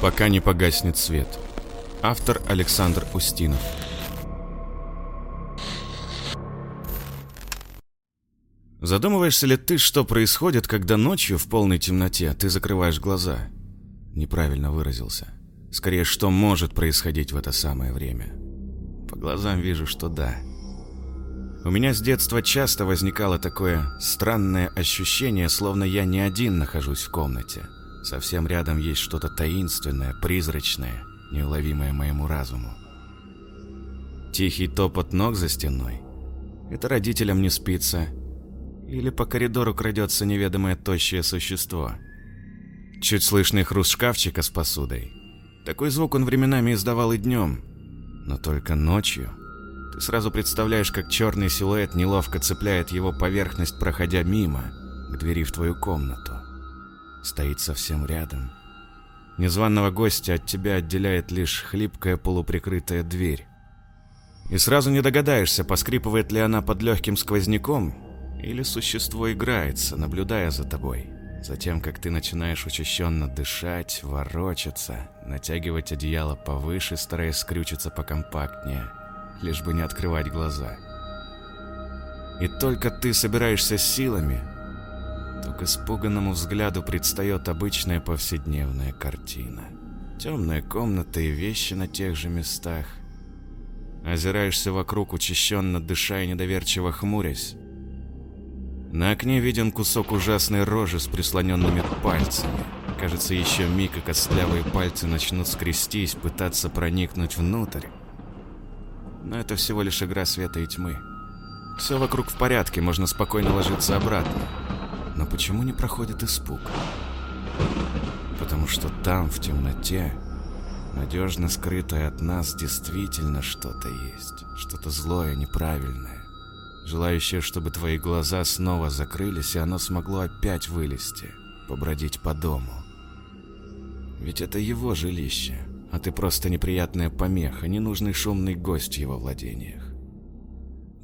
Пока не погаснет свет. Автор Александр Устинов. Задумываешься ли ты, что происходит, когда ночью в полной темноте ты закрываешь глаза? Неправильно выразился. Скорее, что может происходить в это самое время? По глазам вижу, что да. У меня с детства часто возникало такое странное ощущение, словно я не один нахожусь в комнате. Совсем рядом есть что-то таинственное, призрачное, неуловимое моему разуму. Тихий топот ног за стеной. Это родителям не спится. Или по коридору крадется неведомое тощее существо. Чуть слышный хруст шкафчика с посудой. Такой звук он временами издавал и днем, но только ночью. Ты сразу представляешь, как черный силуэт неловко цепляет его поверхность, проходя мимо, к двери в твою комнату. Стоит совсем рядом. Незваного гостя от тебя отделяет лишь хлипкая полуприкрытая дверь. И сразу не догадаешься, поскрипывает ли она под легким сквозняком, или существо играется, наблюдая за тобой. Затем, как ты начинаешь учащенно дышать, ворочаться, натягивать одеяло повыше, стараясь скрючиться покомпактнее, лишь бы не открывать глаза. И только ты собираешься силами, то к испуганному взгляду предстает обычная повседневная картина. Темная комната и вещи на тех же местах. Озираешься вокруг, учащенно дыша и недоверчиво хмурясь. На окне виден кусок ужасной рожи с прислоненными пальцами. Кажется, еще миг, и костлявые пальцы начнут скрестись, пытаться проникнуть внутрь. Но это всего лишь игра света и тьмы. Все вокруг в порядке, можно спокойно ложиться обратно. Но почему не проходит испуг? Потому что там, в темноте, надежно скрытое от нас, действительно что-то есть. Что-то злое, неправильное желающее, чтобы твои глаза снова закрылись, и оно смогло опять вылезти, побродить по дому. Ведь это его жилище, а ты просто неприятная помеха, ненужный шумный гость в его владениях.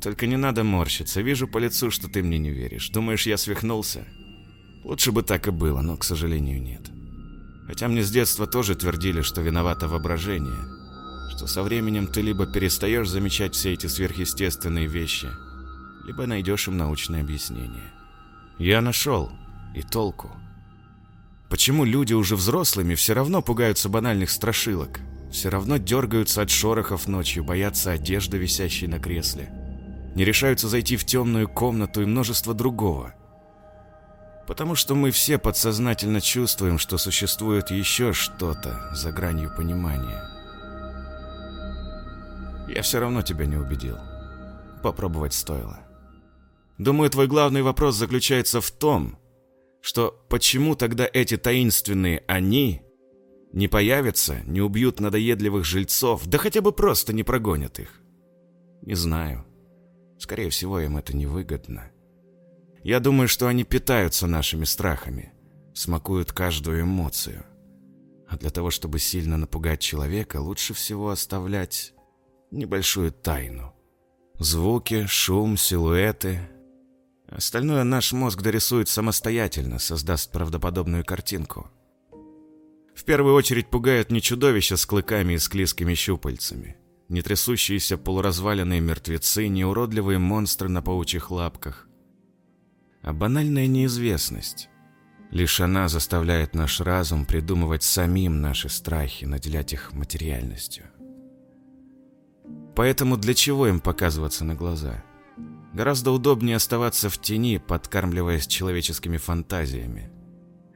Только не надо морщиться, вижу по лицу, что ты мне не веришь. Думаешь, я свихнулся? Лучше бы так и было, но, к сожалению, нет. Хотя мне с детства тоже твердили, что виновато воображение, что со временем ты либо перестаешь замечать все эти сверхъестественные вещи – либо найдешь им научное объяснение. Я нашел. И толку. Почему люди уже взрослыми все равно пугаются банальных страшилок? Все равно дергаются от шорохов ночью, боятся одежды, висящей на кресле. Не решаются зайти в темную комнату и множество другого. Потому что мы все подсознательно чувствуем, что существует еще что-то за гранью понимания. Я все равно тебя не убедил. Попробовать стоило. Думаю, твой главный вопрос заключается в том, что почему тогда эти таинственные «они» не появятся, не убьют надоедливых жильцов, да хотя бы просто не прогонят их? Не знаю. Скорее всего, им это невыгодно. Я думаю, что они питаются нашими страхами, смакуют каждую эмоцию. А для того, чтобы сильно напугать человека, лучше всего оставлять небольшую тайну. Звуки, шум, силуэты, Остальное наш мозг дорисует самостоятельно, создаст правдоподобную картинку. В первую очередь пугают не чудовища с клыками и склизкими щупальцами, не трясущиеся полуразваленные мертвецы, не уродливые монстры на паучьих лапках, а банальная неизвестность. Лишь она заставляет наш разум придумывать самим наши страхи, наделять их материальностью. Поэтому для чего им показываться на глаза? Гораздо удобнее оставаться в тени, подкармливаясь человеческими фантазиями.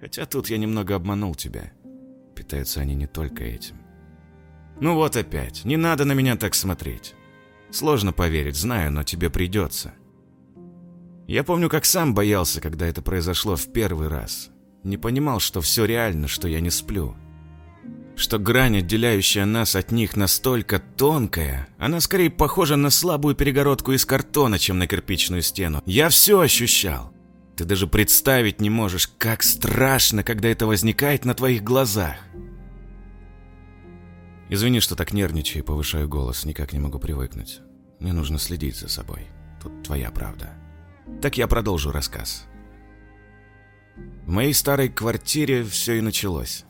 Хотя тут я немного обманул тебя. Питаются они не только этим. Ну вот опять, не надо на меня так смотреть. Сложно поверить, знаю, но тебе придется. Я помню, как сам боялся, когда это произошло в первый раз. Не понимал, что все реально, что я не сплю что грань, отделяющая нас от них, настолько тонкая, она скорее похожа на слабую перегородку из картона, чем на кирпичную стену. Я все ощущал. Ты даже представить не можешь, как страшно, когда это возникает на твоих глазах. Извини, что так нервничаю и повышаю голос, никак не могу привыкнуть. Мне нужно следить за собой. Тут твоя правда. Так я продолжу рассказ. В моей старой квартире все и началось.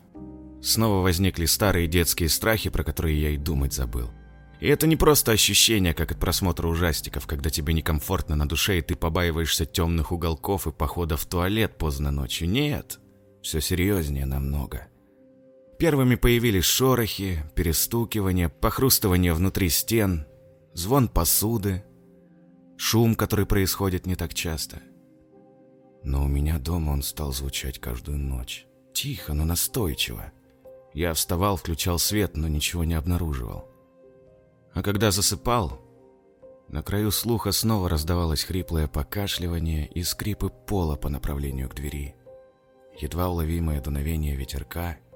Снова возникли старые детские страхи, про которые я и думать забыл. И это не просто ощущение, как от просмотра ужастиков, когда тебе некомфортно на душе, и ты побаиваешься темных уголков и похода в туалет поздно ночью. Нет, все серьезнее намного. Первыми появились шорохи, перестукивания, похрустывание внутри стен, звон посуды, шум, который происходит не так часто. Но у меня дома он стал звучать каждую ночь. Тихо, но настойчиво. Я вставал, включал свет, но ничего не обнаруживал. А когда засыпал, на краю слуха снова раздавалось хриплое покашливание и скрипы пола по направлению к двери. Едва уловимое дуновение ветерка —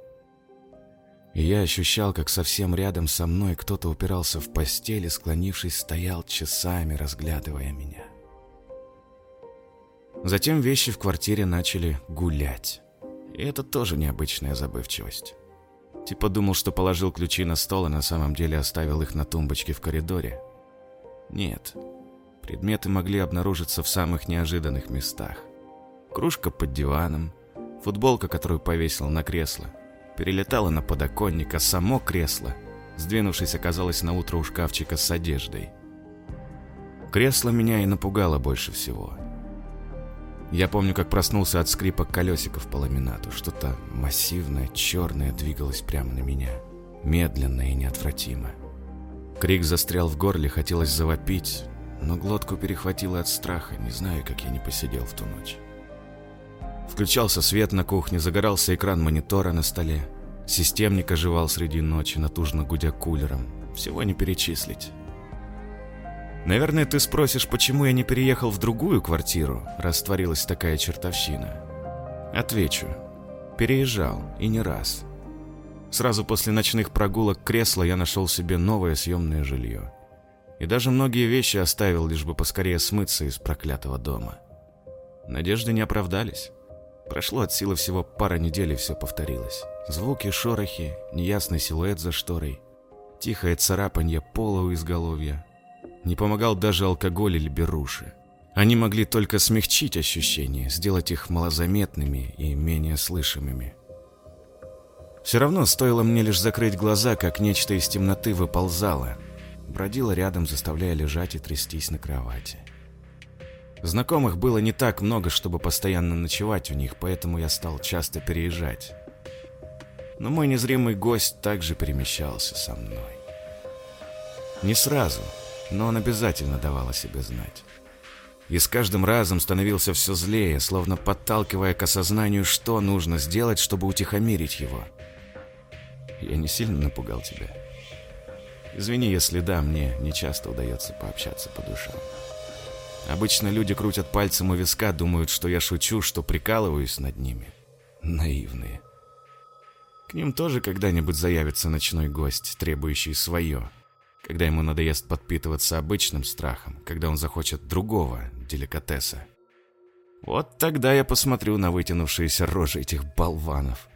я ощущал, как совсем рядом со мной кто-то упирался в постель и, склонившись, стоял часами, разглядывая меня. Затем вещи в квартире начали гулять. И это тоже необычная забывчивость. Типа думал, что положил ключи на стол, а на самом деле оставил их на тумбочке в коридоре. Нет, предметы могли обнаружиться в самых неожиданных местах. Кружка под диваном, футболка, которую повесил на кресло – перелетало на подоконник, а само кресло, сдвинувшись, оказалось на утро у шкафчика с одеждой. Кресло меня и напугало больше всего. Я помню, как проснулся от скрипа колесиков по ламинату. Что-то массивное, черное двигалось прямо на меня. Медленно и неотвратимо. Крик застрял в горле, хотелось завопить, но глотку перехватило от страха. Не знаю, как я не посидел в ту ночь. Включался свет на кухне, загорался экран монитора на столе. Системник оживал среди ночи, натужно гудя кулером. Всего не перечислить. Наверное, ты спросишь, почему я не переехал в другую квартиру, раз творилась такая чертовщина. Отвечу. Переезжал, и не раз. Сразу после ночных прогулок кресла я нашел себе новое съемное жилье. И даже многие вещи оставил, лишь бы поскорее смыться из проклятого дома. Надежды не оправдались. Прошло от силы всего пара недель, и все повторилось. Звуки, шорохи, неясный силуэт за шторой, тихое царапанье пола у изголовья. Не помогал даже алкоголь или беруши. Они могли только смягчить ощущения, сделать их малозаметными и менее слышимыми. Все равно стоило мне лишь закрыть глаза, как нечто из темноты выползало, бродило рядом, заставляя лежать и трястись на кровати. Знакомых было не так много, чтобы постоянно ночевать у них, поэтому я стал часто переезжать. Но мой незримый гость также перемещался со мной. Не сразу, но он обязательно давал о себе знать. И с каждым разом становился все злее, словно подталкивая к осознанию, что нужно сделать, чтобы утихомирить его. Я не сильно напугал тебя? Извини, если да, мне не часто удается пообщаться по душам. Обычно люди крутят пальцем у виска, думают, что я шучу, что прикалываюсь над ними. Наивные. К ним тоже когда-нибудь заявится ночной гость, требующий свое. Когда ему надоест подпитываться обычным страхом, когда он захочет другого деликатеса. Вот тогда я посмотрю на вытянувшиеся рожи этих болванов.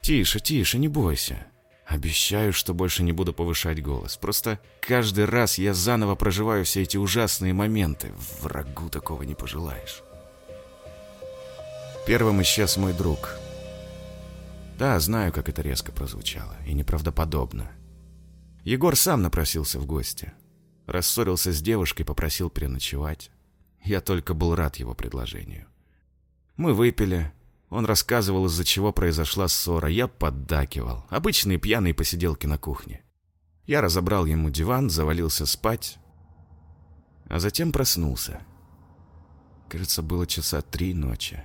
Тише, тише, не бойся. Обещаю, что больше не буду повышать голос. Просто каждый раз я заново проживаю все эти ужасные моменты. Врагу такого не пожелаешь. Первым исчез мой друг. Да, знаю, как это резко прозвучало. И неправдоподобно. Егор сам напросился в гости. Рассорился с девушкой, попросил переночевать. Я только был рад его предложению. Мы выпили, он рассказывал, из-за чего произошла ссора. Я поддакивал. Обычные пьяные посиделки на кухне. Я разобрал ему диван, завалился спать. А затем проснулся. Кажется, было часа три ночи.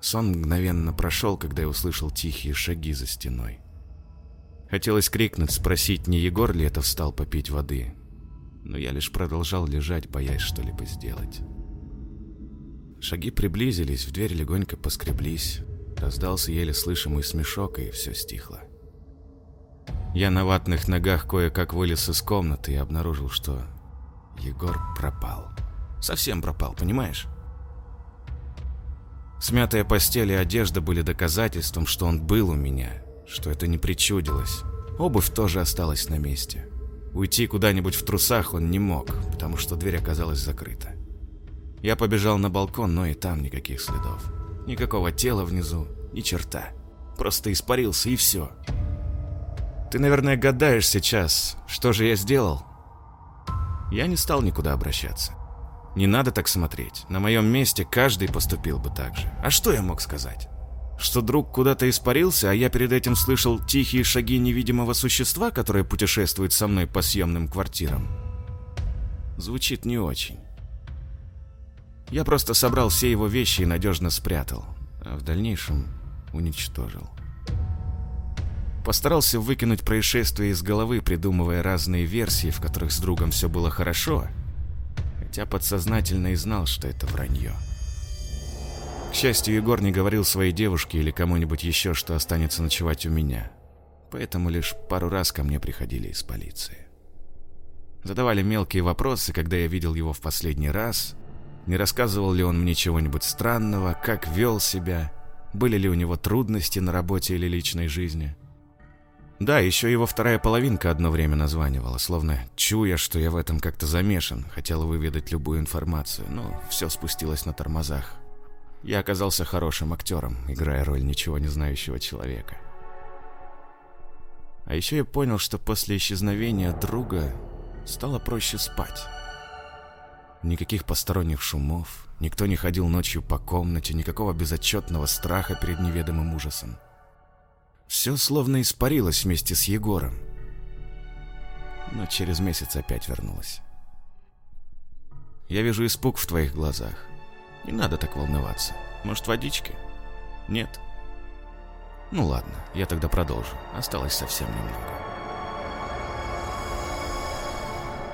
Сон мгновенно прошел, когда я услышал тихие шаги за стеной. Хотелось крикнуть, спросить, не Егор ли это встал попить воды. Но я лишь продолжал лежать, боясь что-либо сделать. Шаги приблизились, в дверь легонько поскреблись. Раздался еле слышимый смешок, и все стихло. Я на ватных ногах кое-как вылез из комнаты и обнаружил, что Егор пропал. Совсем пропал, понимаешь? Смятая постель и одежда были доказательством, что он был у меня, что это не причудилось. Обувь тоже осталась на месте. Уйти куда-нибудь в трусах он не мог, потому что дверь оказалась закрыта. Я побежал на балкон, но и там никаких следов. Никакого тела внизу, ни черта. Просто испарился, и все. Ты, наверное, гадаешь сейчас, что же я сделал? Я не стал никуда обращаться. Не надо так смотреть. На моем месте каждый поступил бы так же. А что я мог сказать? Что друг куда-то испарился, а я перед этим слышал тихие шаги невидимого существа, которое путешествует со мной по съемным квартирам? Звучит не очень. Я просто собрал все его вещи и надежно спрятал, а в дальнейшем уничтожил. Постарался выкинуть происшествие из головы, придумывая разные версии, в которых с другом все было хорошо, хотя подсознательно и знал, что это вранье. К счастью, Егор не говорил своей девушке или кому-нибудь еще, что останется ночевать у меня. Поэтому лишь пару раз ко мне приходили из полиции. Задавали мелкие вопросы, когда я видел его в последний раз, не рассказывал ли он мне чего-нибудь странного, как вел себя, были ли у него трудности на работе или личной жизни. Да, еще его вторая половинка одно время названивала, словно чуя, что я в этом как-то замешан, хотела выведать любую информацию, но все спустилось на тормозах. Я оказался хорошим актером, играя роль ничего не знающего человека. А еще я понял, что после исчезновения друга стало проще спать. Никаких посторонних шумов, никто не ходил ночью по комнате, никакого безотчетного страха перед неведомым ужасом. Все словно испарилось вместе с Егором. Но через месяц опять вернулось. Я вижу испуг в твоих глазах. Не надо так волноваться. Может, водички? Нет? Ну ладно, я тогда продолжу. Осталось совсем немного.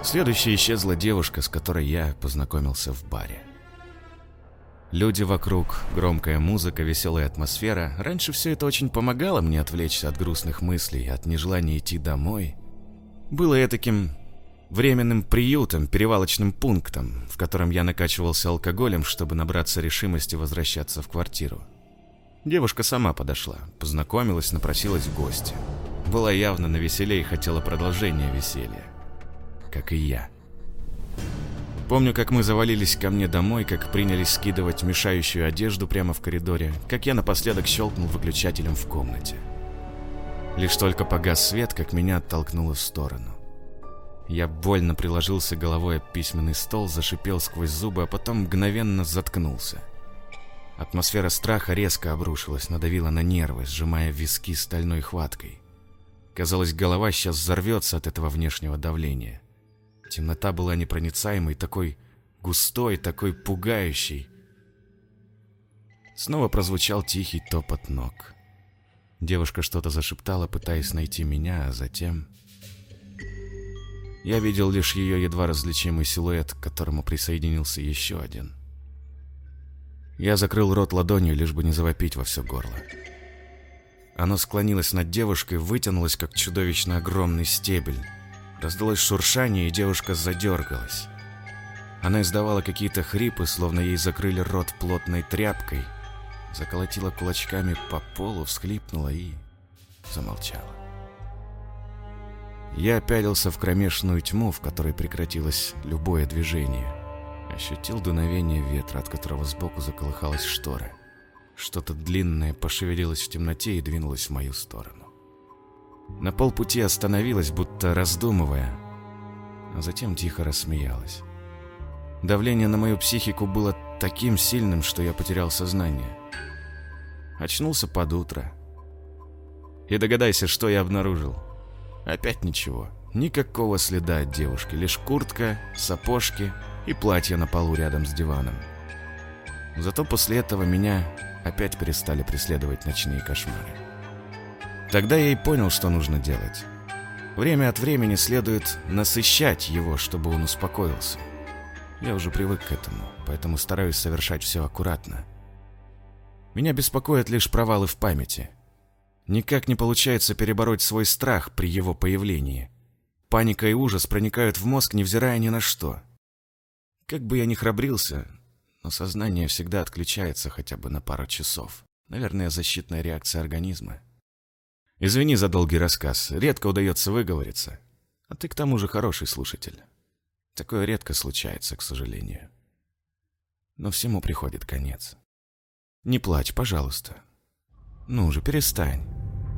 Следующей исчезла девушка, с которой я познакомился в баре. Люди вокруг, громкая музыка, веселая атмосфера. Раньше все это очень помогало мне отвлечься от грустных мыслей, от нежелания идти домой. Было я таким временным приютом, перевалочным пунктом, в котором я накачивался алкоголем, чтобы набраться решимости возвращаться в квартиру. Девушка сама подошла, познакомилась, напросилась в гости. Была явно на веселе и хотела продолжения веселья. Как и я. Помню, как мы завалились ко мне домой, как принялись скидывать мешающую одежду прямо в коридоре, как я напоследок щелкнул выключателем в комнате. Лишь только погас свет, как меня оттолкнуло в сторону. Я больно приложился головой об письменный стол, зашипел сквозь зубы, а потом мгновенно заткнулся. Атмосфера страха резко обрушилась, надавила на нервы, сжимая виски стальной хваткой. Казалось, голова сейчас взорвется от этого внешнего давления. Темнота была непроницаемой, такой густой, такой пугающей. Снова прозвучал тихий топот ног. Девушка что-то зашептала, пытаясь найти меня, а затем... Я видел лишь ее едва различимый силуэт, к которому присоединился еще один. Я закрыл рот ладонью, лишь бы не завопить во все горло. Оно склонилось над девушкой, вытянулось, как чудовищно огромный стебель, Раздалось шуршание, и девушка задергалась. Она издавала какие-то хрипы, словно ей закрыли рот плотной тряпкой. Заколотила кулачками по полу, всхлипнула и замолчала. Я пялился в кромешную тьму, в которой прекратилось любое движение. Ощутил дуновение ветра, от которого сбоку заколыхалась штора. Что-то длинное пошевелилось в темноте и двинулось в мою сторону. На полпути остановилась, будто раздумывая, а затем тихо рассмеялась. Давление на мою психику было таким сильным, что я потерял сознание. Очнулся под утро. И догадайся, что я обнаружил. Опять ничего. Никакого следа от девушки, лишь куртка, сапожки и платье на полу рядом с диваном. Зато после этого меня опять перестали преследовать ночные кошмары. Тогда я и понял, что нужно делать. Время от времени следует насыщать его, чтобы он успокоился. Я уже привык к этому, поэтому стараюсь совершать все аккуратно. Меня беспокоят лишь провалы в памяти. Никак не получается перебороть свой страх при его появлении. Паника и ужас проникают в мозг, невзирая ни на что. Как бы я ни храбрился, но сознание всегда отключается хотя бы на пару часов. Наверное, защитная реакция организма. Извини за долгий рассказ. Редко удается выговориться. А ты к тому же хороший слушатель. Такое редко случается, к сожалению. Но всему приходит конец. Не плачь, пожалуйста. Ну же, перестань.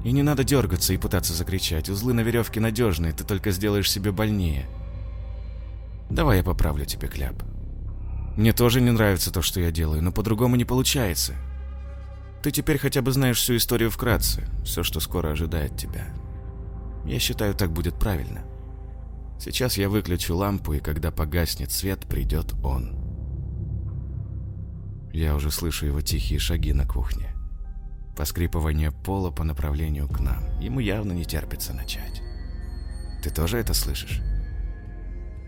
И не надо дергаться и пытаться закричать. Узлы на веревке надежные, ты только сделаешь себе больнее. Давай я поправлю тебе кляп. Мне тоже не нравится то, что я делаю, но по-другому не получается. Ты теперь хотя бы знаешь всю историю вкратце, все, что скоро ожидает тебя. Я считаю, так будет правильно. Сейчас я выключу лампу, и когда погаснет свет, придет он. Я уже слышу его тихие шаги на кухне. Поскрипывание пола по направлению к нам. Ему явно не терпится начать. Ты тоже это слышишь?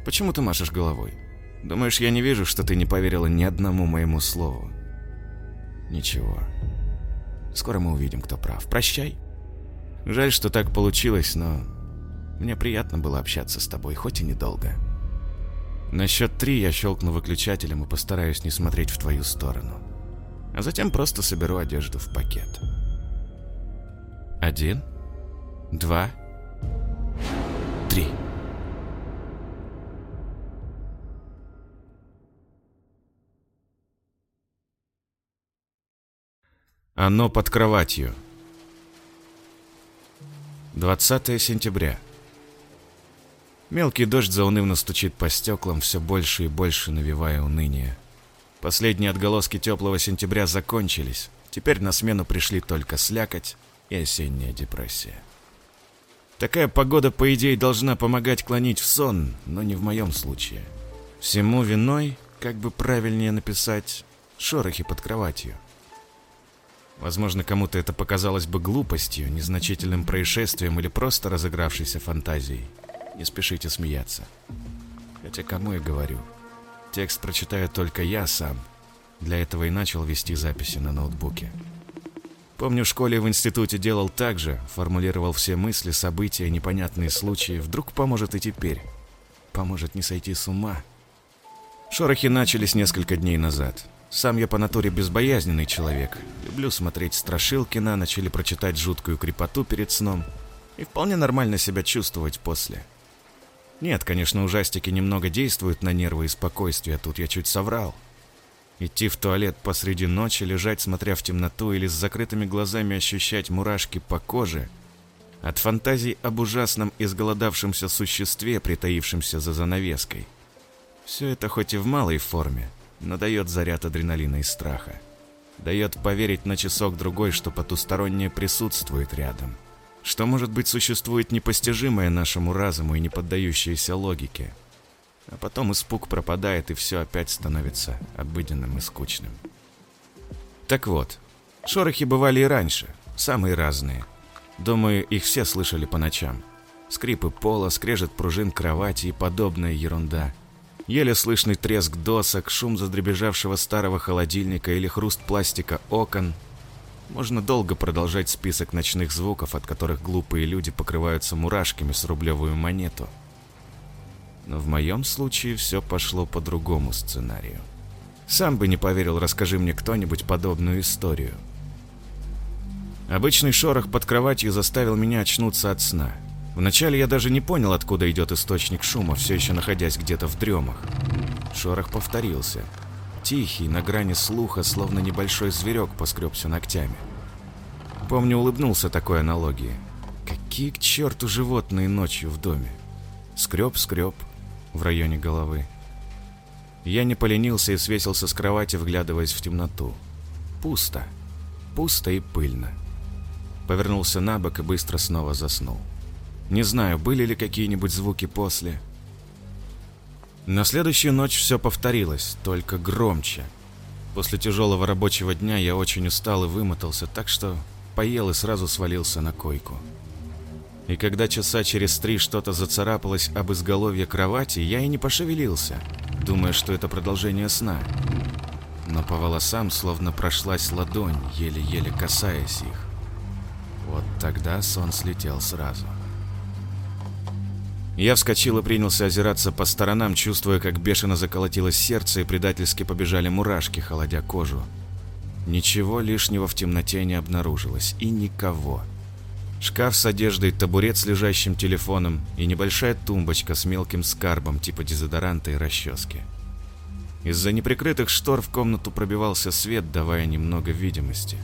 Почему ты машешь головой? Думаешь, я не вижу, что ты не поверила ни одному моему слову? Ничего. Скоро мы увидим, кто прав. Прощай. Жаль, что так получилось, но мне приятно было общаться с тобой, хоть и недолго. На счет три я щелкну выключателем и постараюсь не смотреть в твою сторону а затем просто соберу одежду в пакет. Один, два, три. Оно под кроватью. 20 сентября. Мелкий дождь заунывно стучит по стеклам, все больше и больше навевая уныние. Последние отголоски теплого сентября закончились. Теперь на смену пришли только слякоть и осенняя депрессия. Такая погода, по идее, должна помогать клонить в сон, но не в моем случае. Всему виной, как бы правильнее написать, шорохи под кроватью. Возможно, кому-то это показалось бы глупостью, незначительным происшествием или просто разыгравшейся фантазией. Не спешите смеяться. Хотя кому я говорю – Текст прочитаю только я сам. Для этого и начал вести записи на ноутбуке. Помню, в школе и в институте делал так же, формулировал все мысли, события, непонятные случаи. Вдруг поможет и теперь. Поможет не сойти с ума. Шорохи начались несколько дней назад. Сам я по натуре безбоязненный человек. Люблю смотреть страшилки на ночь или прочитать жуткую крепоту перед сном. И вполне нормально себя чувствовать после. Нет, конечно, ужастики немного действуют на нервы и спокойствие, тут я чуть соврал. Идти в туалет посреди ночи, лежать, смотря в темноту, или с закрытыми глазами ощущать мурашки по коже. От фантазий об ужасном изголодавшемся существе, притаившемся за занавеской. Все это хоть и в малой форме, но дает заряд адреналина и страха. Дает поверить на часок-другой, что потустороннее присутствует рядом что, может быть, существует непостижимое нашему разуму и не поддающееся логике. А потом испуг пропадает, и все опять становится обыденным и скучным. Так вот, шорохи бывали и раньше, самые разные. Думаю, их все слышали по ночам. Скрипы пола, скрежет пружин кровати и подобная ерунда. Еле слышный треск досок, шум задребежавшего старого холодильника или хруст пластика окон – можно долго продолжать список ночных звуков, от которых глупые люди покрываются мурашками с рублевую монету. Но в моем случае все пошло по другому сценарию. Сам бы не поверил, расскажи мне кто-нибудь подобную историю. Обычный шорох под кроватью заставил меня очнуться от сна. Вначале я даже не понял, откуда идет источник шума, все еще находясь где-то в дремах. Шорох повторился – Тихий, на грани слуха, словно небольшой зверек поскребся ногтями. Помню, улыбнулся такой аналогии. Какие к черту животные ночью в доме? Скреб-скреб в районе головы. Я не поленился и свесился с кровати, вглядываясь в темноту. Пусто. Пусто и пыльно. Повернулся на бок и быстро снова заснул. Не знаю, были ли какие-нибудь звуки после, на следующую ночь все повторилось, только громче. После тяжелого рабочего дня я очень устал и вымотался, так что поел и сразу свалился на койку. И когда часа через три что-то зацарапалось об изголовье кровати, я и не пошевелился, думая, что это продолжение сна. Но по волосам словно прошлась ладонь, еле-еле касаясь их. Вот тогда сон слетел сразу. Я вскочил и принялся озираться по сторонам, чувствуя, как бешено заколотилось сердце и предательски побежали мурашки, холодя кожу. Ничего лишнего в темноте не обнаружилось, и никого. Шкаф с одеждой, табурет с лежащим телефоном и небольшая тумбочка с мелким скарбом типа дезодоранта и расчески. Из-за неприкрытых штор в комнату пробивался свет, давая немного видимости.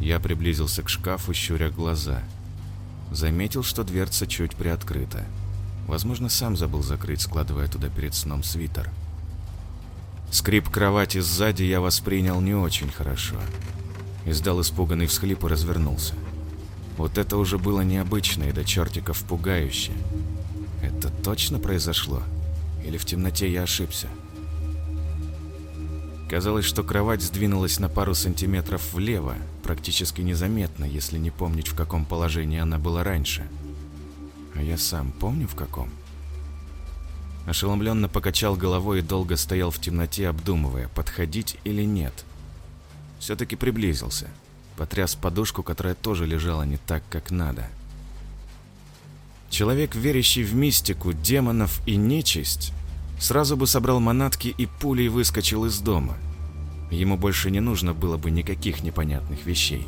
Я приблизился к шкафу, щуря глаза. Заметил, что дверца чуть приоткрыта. Возможно, сам забыл закрыть, складывая туда перед сном свитер. Скрип кровати сзади я воспринял не очень хорошо. Издал испуганный всхлип и развернулся. Вот это уже было необычно и до чертиков пугающе. Это точно произошло? Или в темноте я ошибся? Казалось, что кровать сдвинулась на пару сантиметров влево, практически незаметно, если не помнить, в каком положении она была раньше. А я сам помню, в каком? Ошеломленно покачал головой и долго стоял в темноте, обдумывая, подходить или нет. Все-таки приблизился. Потряс подушку, которая тоже лежала не так, как надо. Человек, верящий в мистику, демонов и нечисть, сразу бы собрал манатки и пулей выскочил из дома. Ему больше не нужно было бы никаких непонятных вещей.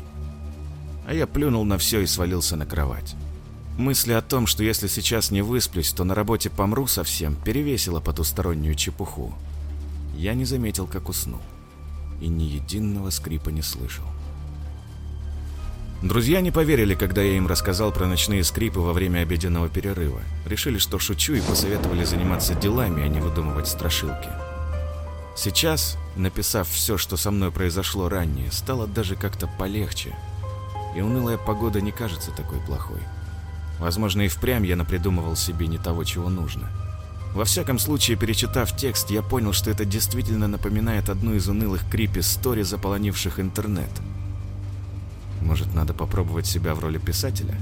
А я плюнул на все и свалился на кровать. Мысли о том, что если сейчас не высплюсь, то на работе помру совсем, перевесила потустороннюю чепуху. Я не заметил, как уснул. И ни единого скрипа не слышал. Друзья не поверили, когда я им рассказал про ночные скрипы во время обеденного перерыва. Решили, что шучу и посоветовали заниматься делами, а не выдумывать страшилки. Сейчас, написав все, что со мной произошло ранее, стало даже как-то полегче. И унылая погода не кажется такой плохой. Возможно, и впрямь я напридумывал себе не того, чего нужно. Во всяком случае, перечитав текст, я понял, что это действительно напоминает одну из унылых крипи-стори, заполонивших интернет – может, надо попробовать себя в роли писателя?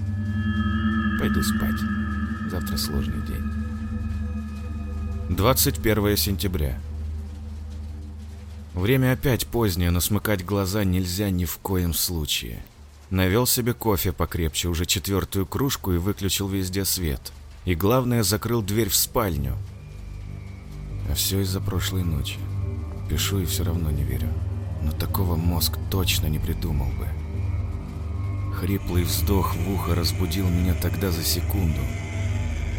Пойду спать. Завтра сложный день. 21 сентября. Время опять позднее, но смыкать глаза нельзя ни в коем случае. Навел себе кофе покрепче, уже четвертую кружку и выключил везде свет. И главное, закрыл дверь в спальню. А все из-за прошлой ночи. Пишу и все равно не верю. Но такого мозг точно не придумал бы. Хриплый вздох в ухо разбудил меня тогда за секунду.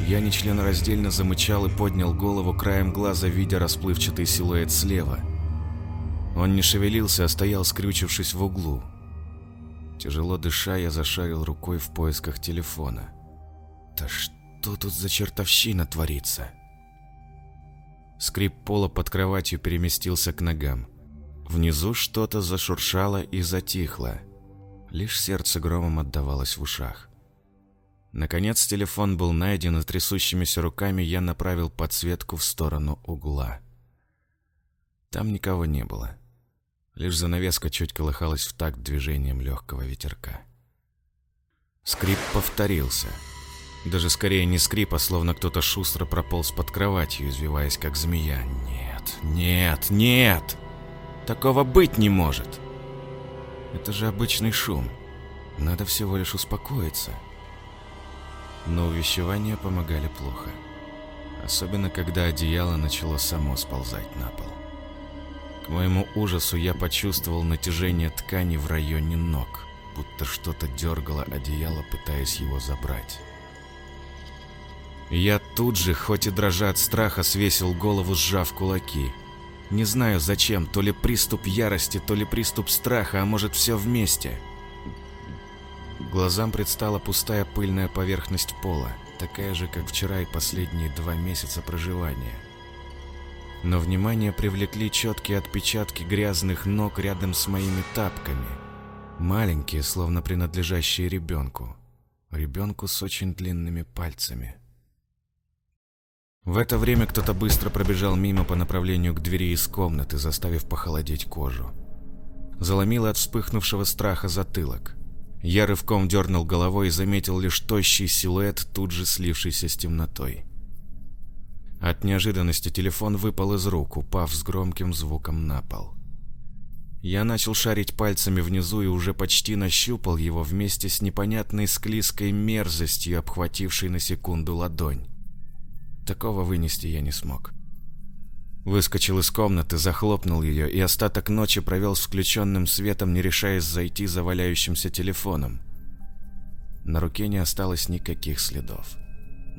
Я нечленораздельно замычал и поднял голову краем глаза, видя расплывчатый силуэт слева. Он не шевелился, а стоял, скрючившись в углу. Тяжело дыша, я зашарил рукой в поисках телефона. Да что тут за чертовщина творится? Скрип пола под кроватью переместился к ногам. Внизу что-то зашуршало и затихло. Лишь сердце громом отдавалось в ушах. Наконец телефон был найден, и трясущимися руками я направил подсветку в сторону угла. Там никого не было. Лишь занавеска чуть колыхалась в такт движением легкого ветерка. Скрип повторился. Даже скорее не скрип, а словно кто-то шустро прополз под кроватью, извиваясь как змея. Нет, нет, нет! Такого быть не может! Это же обычный шум. Надо всего лишь успокоиться. Но увещевания помогали плохо. Особенно, когда одеяло начало само сползать на пол. Моему ужасу я почувствовал натяжение ткани в районе ног, будто что-то дергало одеяло, пытаясь его забрать. Я тут же, хоть и дрожа от страха, свесил голову, сжав кулаки – не знаю зачем, то ли приступ ярости, то ли приступ страха, а может все вместе. Глазам предстала пустая пыльная поверхность пола, такая же, как вчера и последние два месяца проживания. Но внимание привлекли четкие отпечатки грязных ног рядом с моими тапками. Маленькие, словно принадлежащие ребенку. Ребенку с очень длинными пальцами. В это время кто-то быстро пробежал мимо по направлению к двери из комнаты, заставив похолодеть кожу. Заломило от вспыхнувшего страха затылок. Я рывком дернул головой и заметил лишь тощий силуэт, тут же слившийся с темнотой. От неожиданности телефон выпал из рук, упав с громким звуком на пол. Я начал шарить пальцами внизу и уже почти нащупал его вместе с непонятной склизкой мерзостью, обхватившей на секунду ладонь. Такого вынести я не смог. Выскочил из комнаты, захлопнул ее и остаток ночи провел с включенным светом, не решаясь зайти за валяющимся телефоном. На руке не осталось никаких следов,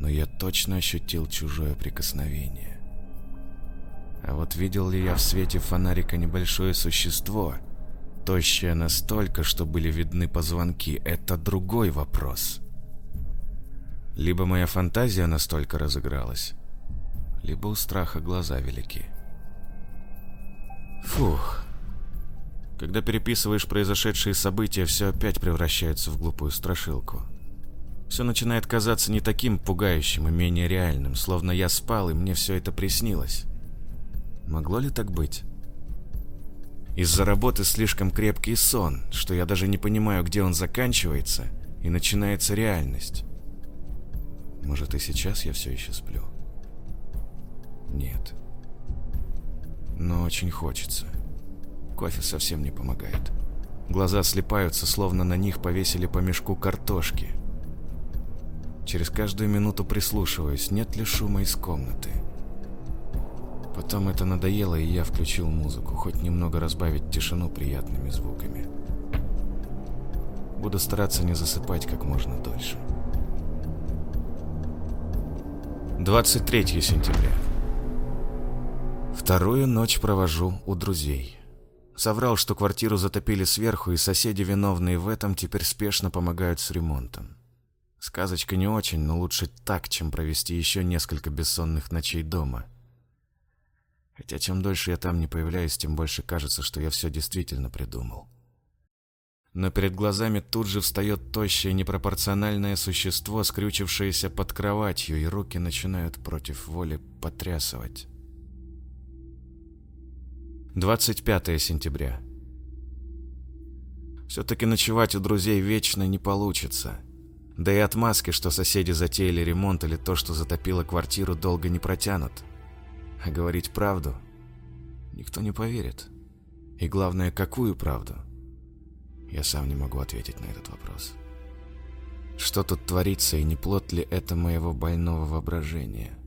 но я точно ощутил чужое прикосновение. А вот видел ли я в свете фонарика небольшое существо, тощая настолько, что были видны позвонки, это другой вопрос. Либо моя фантазия настолько разыгралась, либо у страха глаза велики. Фух. Когда переписываешь произошедшие события, все опять превращается в глупую страшилку. Все начинает казаться не таким пугающим и менее реальным, словно я спал, и мне все это приснилось. Могло ли так быть? Из-за работы слишком крепкий сон, что я даже не понимаю, где он заканчивается, и начинается реальность. Может, и сейчас я все еще сплю? Нет. Но очень хочется. Кофе совсем не помогает. Глаза слепаются, словно на них повесили по мешку картошки. Через каждую минуту прислушиваюсь, нет ли шума из комнаты. Потом это надоело, и я включил музыку, хоть немного разбавить тишину приятными звуками. Буду стараться не засыпать как можно дольше. 23 сентября. Вторую ночь провожу у друзей. Соврал, что квартиру затопили сверху, и соседи, виновные в этом, теперь спешно помогают с ремонтом. Сказочка не очень, но лучше так, чем провести еще несколько бессонных ночей дома. Хотя чем дольше я там не появляюсь, тем больше кажется, что я все действительно придумал. Но перед глазами тут же встает тощее непропорциональное существо, скрючившееся под кроватью, и руки начинают против воли потрясывать. 25 сентября. Все-таки ночевать у друзей вечно не получится. Да и отмазки, что соседи затеяли ремонт или то, что затопило квартиру, долго не протянут. А говорить правду никто не поверит. И главное, какую правду? Я сам не могу ответить на этот вопрос. Что тут творится и не плод ли это моего больного воображения?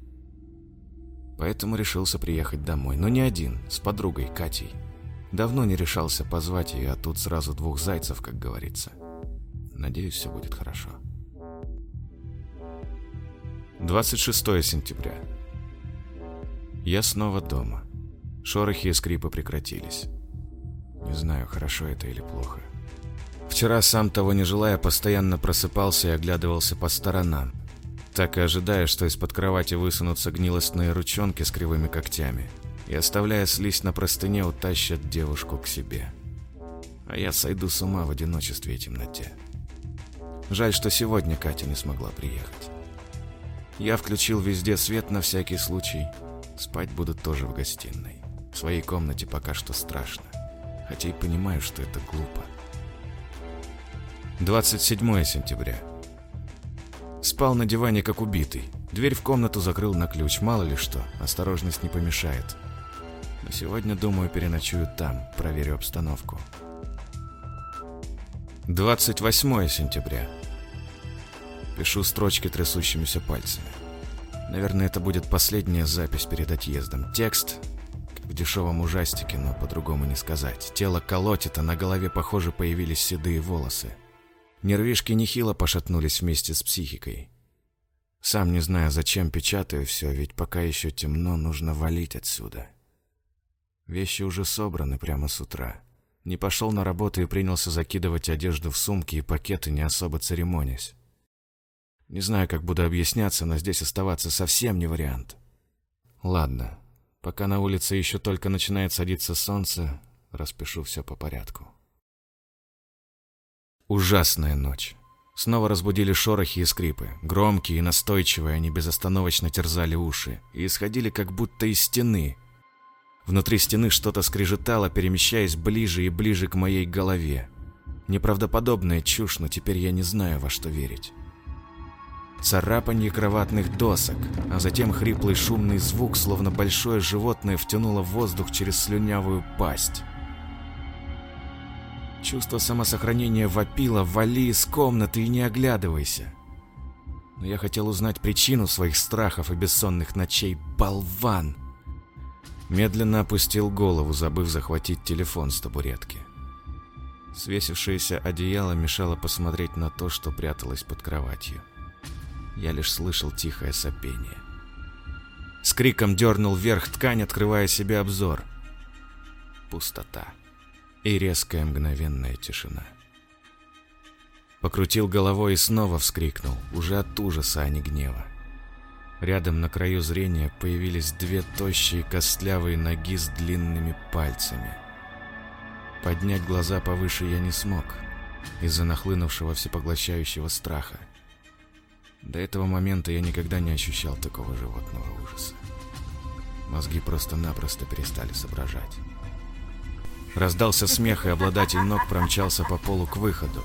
Поэтому решился приехать домой, но не один, с подругой Катей. Давно не решался позвать ее, а тут сразу двух зайцев, как говорится. Надеюсь, все будет хорошо. 26 сентября. Я снова дома. Шорохи и скрипы прекратились. Не знаю, хорошо это или плохо. Вчера, сам того не желая, постоянно просыпался и оглядывался по сторонам, так и ожидая, что из-под кровати высунутся гнилостные ручонки с кривыми когтями, и, оставляя слизь на простыне, утащат девушку к себе. А я сойду с ума в одиночестве и темноте. Жаль, что сегодня Катя не смогла приехать. Я включил везде свет на всякий случай. Спать буду тоже в гостиной. В своей комнате пока что страшно. Хотя и понимаю, что это глупо. 27 сентября. Спал на диване как убитый. Дверь в комнату закрыл на ключ, мало ли что, осторожность не помешает. Но сегодня, думаю, переночую там, проверю обстановку. 28 сентября. Пишу строчки трясущимися пальцами. Наверное, это будет последняя запись перед отъездом. Текст, как в дешевом ужастике, но по-другому не сказать. Тело колотит, а на голове, похоже, появились седые волосы. Нервишки нехило пошатнулись вместе с психикой. Сам не знаю, зачем печатаю все, ведь пока еще темно, нужно валить отсюда. Вещи уже собраны прямо с утра. Не пошел на работу и принялся закидывать одежду в сумки и пакеты, не особо церемонясь. Не знаю, как буду объясняться, но здесь оставаться совсем не вариант. Ладно, пока на улице еще только начинает садиться солнце, распишу все по порядку. Ужасная ночь. Снова разбудили шорохи и скрипы. Громкие и настойчивые, они безостановочно терзали уши и исходили как будто из стены. Внутри стены что-то скрежетало, перемещаясь ближе и ближе к моей голове. Неправдоподобная чушь, но теперь я не знаю, во что верить царапанье кроватных досок, а затем хриплый шумный звук, словно большое животное втянуло воздух через слюнявую пасть. Чувство самосохранения вопило «Вали из комнаты и не оглядывайся!» Но я хотел узнать причину своих страхов и бессонных ночей. Болван! Медленно опустил голову, забыв захватить телефон с табуретки. Свесившееся одеяло мешало посмотреть на то, что пряталось под кроватью. Я лишь слышал тихое сопение. С криком дернул вверх ткань, открывая себе обзор. Пустота. и резкая мгновенная тишина. Покрутил головой и снова вскрикнул, уже от ужаса, а не гнева. Рядом на краю зрения появились две тощие костлявые ноги с длинными пальцами. Поднять глаза повыше я не смог, из-за нахлынувшего всепоглощающего страха. До этого момента я никогда не ощущал такого животного ужаса. Мозги просто-напросто перестали соображать. Раздался смех, и обладатель ног промчался по полу к выходу.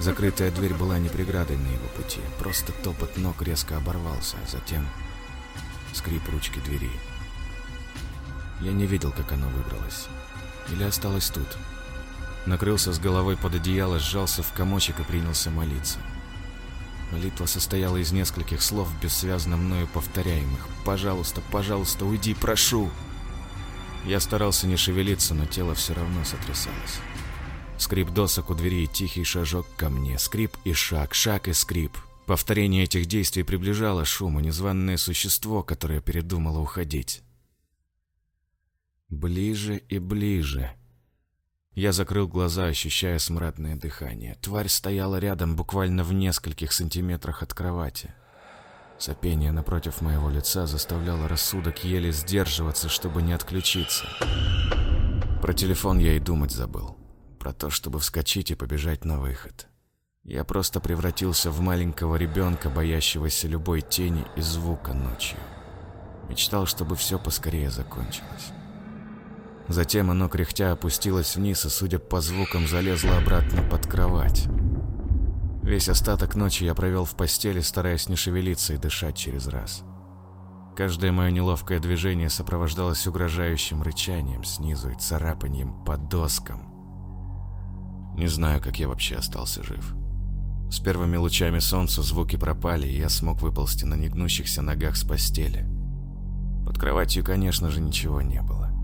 Закрытая дверь была не преградой на его пути, просто топот ног резко оборвался, а затем скрип ручки двери. Я не видел, как оно выбралось. Или осталось тут. Накрылся с головой под одеяло, сжался в комочек и принялся молиться. Молитва состояла из нескольких слов, бессвязно мною повторяемых. «Пожалуйста, пожалуйста, уйди, прошу!» Я старался не шевелиться, но тело все равно сотрясалось. Скрип досок у двери и тихий шажок ко мне. Скрип и шаг, шаг и скрип. Повторение этих действий приближало шум и незваное существо, которое передумало уходить. Ближе и ближе. Я закрыл глаза, ощущая смрадное дыхание. Тварь стояла рядом, буквально в нескольких сантиметрах от кровати. Сопение напротив моего лица заставляло рассудок еле сдерживаться, чтобы не отключиться. Про телефон я и думать забыл. Про то, чтобы вскочить и побежать на выход. Я просто превратился в маленького ребенка, боящегося любой тени и звука ночью. Мечтал, чтобы все поскорее закончилось. Затем оно кряхтя опустилось вниз и, судя по звукам, залезло обратно под кровать. Весь остаток ночи я провел в постели, стараясь не шевелиться и дышать через раз. Каждое мое неловкое движение сопровождалось угрожающим рычанием снизу и царапанием по доскам. Не знаю, как я вообще остался жив. С первыми лучами солнца звуки пропали, и я смог выползти на негнущихся ногах с постели. Под кроватью, конечно же, ничего не было.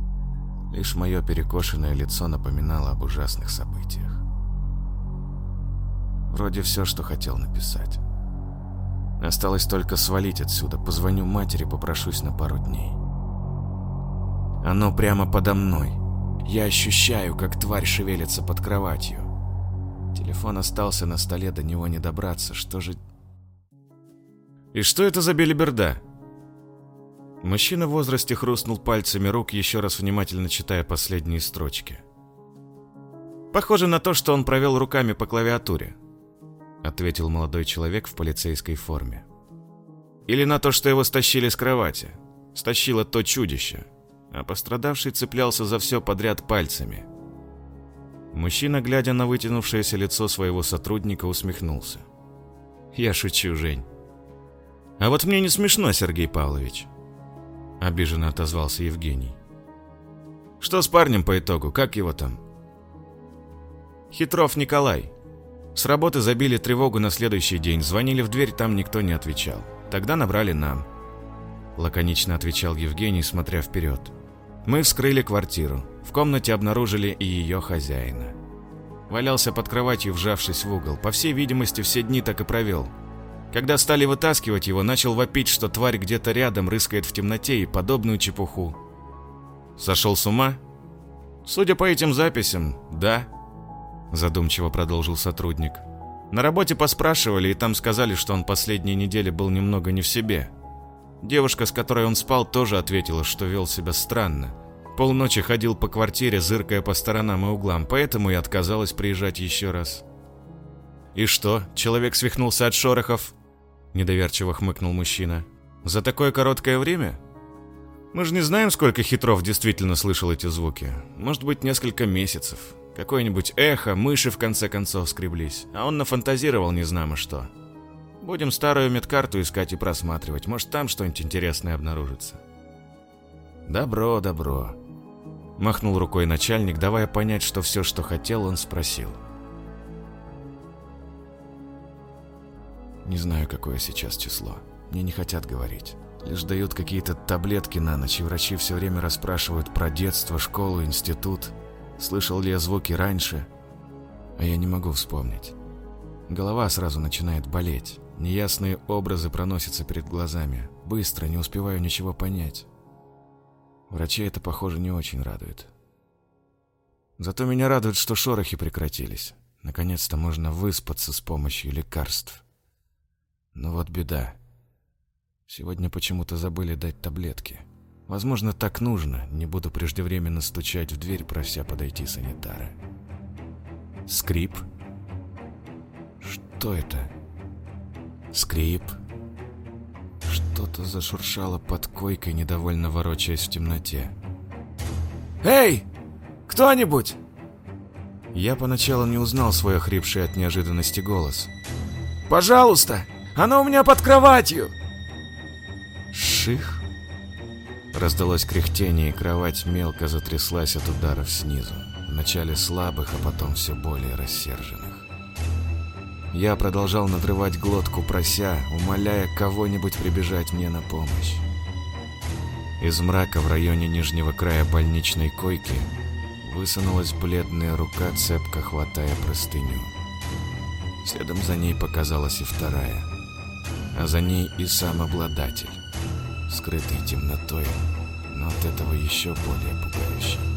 Лишь мое перекошенное лицо напоминало об ужасных событиях. Вроде все, что хотел написать. Осталось только свалить отсюда, позвоню матери, попрошусь на пару дней. Оно прямо подо мной. Я ощущаю, как тварь шевелится под кроватью. Телефон остался на столе, до него не добраться. Что же... И что это за белиберда? Мужчина в возрасте хрустнул пальцами рук, еще раз внимательно читая последние строчки. «Похоже на то, что он провел руками по клавиатуре», ответил молодой человек в полицейской форме. «Или на то, что его стащили с кровати. Стащило то чудище, а пострадавший цеплялся за все подряд пальцами». Мужчина, глядя на вытянувшееся лицо своего сотрудника, усмехнулся. «Я шучу, Жень. А вот мне не смешно, Сергей Павлович обиженно отозвался Евгений. Что с парнем по итогу? Как его там? Хитров Николай. С работы забили тревогу на следующий день. Звонили в дверь, там никто не отвечал. Тогда набрали нам. Лаконично отвечал Евгений, смотря вперед. Мы вскрыли квартиру. В комнате обнаружили и ее хозяина. Валялся под кроватью, вжавшись в угол. По всей видимости, все дни так и провел. Когда стали вытаскивать его, начал вопить, что тварь где-то рядом рыскает в темноте и подобную чепуху. Сошел с ума? Судя по этим записям, да. Задумчиво продолжил сотрудник. На работе поспрашивали, и там сказали, что он последние недели был немного не в себе. Девушка, с которой он спал, тоже ответила, что вел себя странно. Полночи ходил по квартире, зыркая по сторонам и углам, поэтому и отказалась приезжать еще раз. «И что, человек свихнулся от шорохов?» Недоверчиво хмыкнул мужчина. «За такое короткое время?» «Мы же не знаем, сколько хитров действительно слышал эти звуки. Может быть, несколько месяцев. Какое-нибудь эхо, мыши в конце концов скреблись. А он нафантазировал незнамо что. Будем старую медкарту искать и просматривать. Может, там что-нибудь интересное обнаружится». «Добро, добро», — махнул рукой начальник, давая понять, что все, что хотел, он спросил. Не знаю, какое сейчас число. Мне не хотят говорить. Лишь дают какие-то таблетки на ночь, и врачи все время расспрашивают про детство, школу, институт. Слышал ли я звуки раньше? А я не могу вспомнить. Голова сразу начинает болеть. Неясные образы проносятся перед глазами. Быстро, не успеваю ничего понять. Врачей это, похоже, не очень радует. Зато меня радует, что шорохи прекратились. Наконец-то можно выспаться с помощью лекарств. Но вот беда. Сегодня почему-то забыли дать таблетки. Возможно, так нужно. Не буду преждевременно стучать в дверь, прося подойти санитара. Скрип. Что это? Скрип. Что-то зашуршало под койкой, недовольно ворочаясь в темноте. «Эй! Кто-нибудь!» Я поначалу не узнал свой охрипший от неожиданности голос. «Пожалуйста! Она у меня под кроватью!» «Ших?» Раздалось кряхтение, и кровать мелко затряслась от ударов снизу. Вначале слабых, а потом все более рассерженных. Я продолжал надрывать глотку, прося, умоляя кого-нибудь прибежать мне на помощь. Из мрака в районе нижнего края больничной койки высунулась бледная рука, цепко хватая простыню. Следом за ней показалась и вторая, а за ней и сам обладатель, скрытый темнотой, но от этого еще более пугающий.